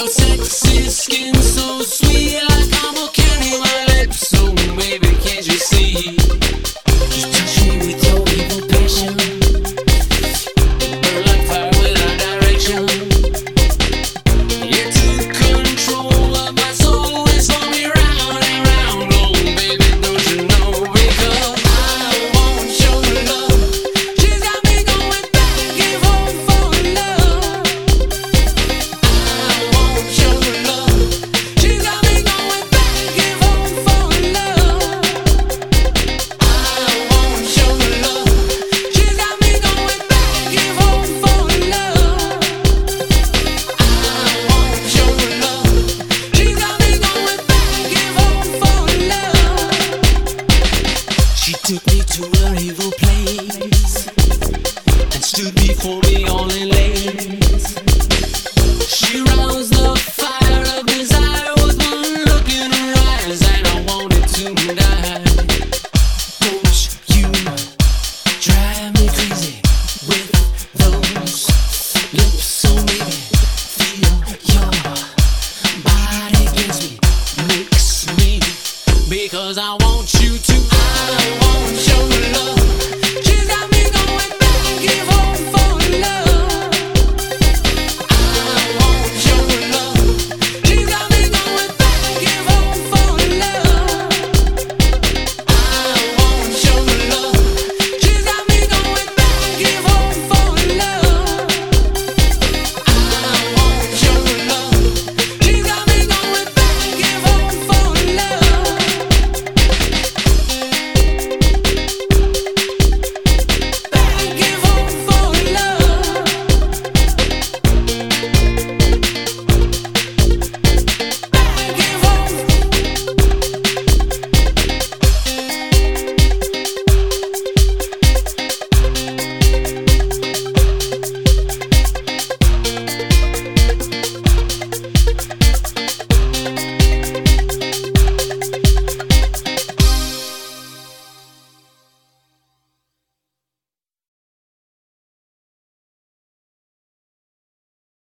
Your sexy skin so sweet, like I'm a candy, my lips so baby. to be all. She roused the fire of desire with one look in her eyes, and I wanted to die. Won't you drive me crazy with those lips so maybe feel your body against me, makes me because I want you to. I want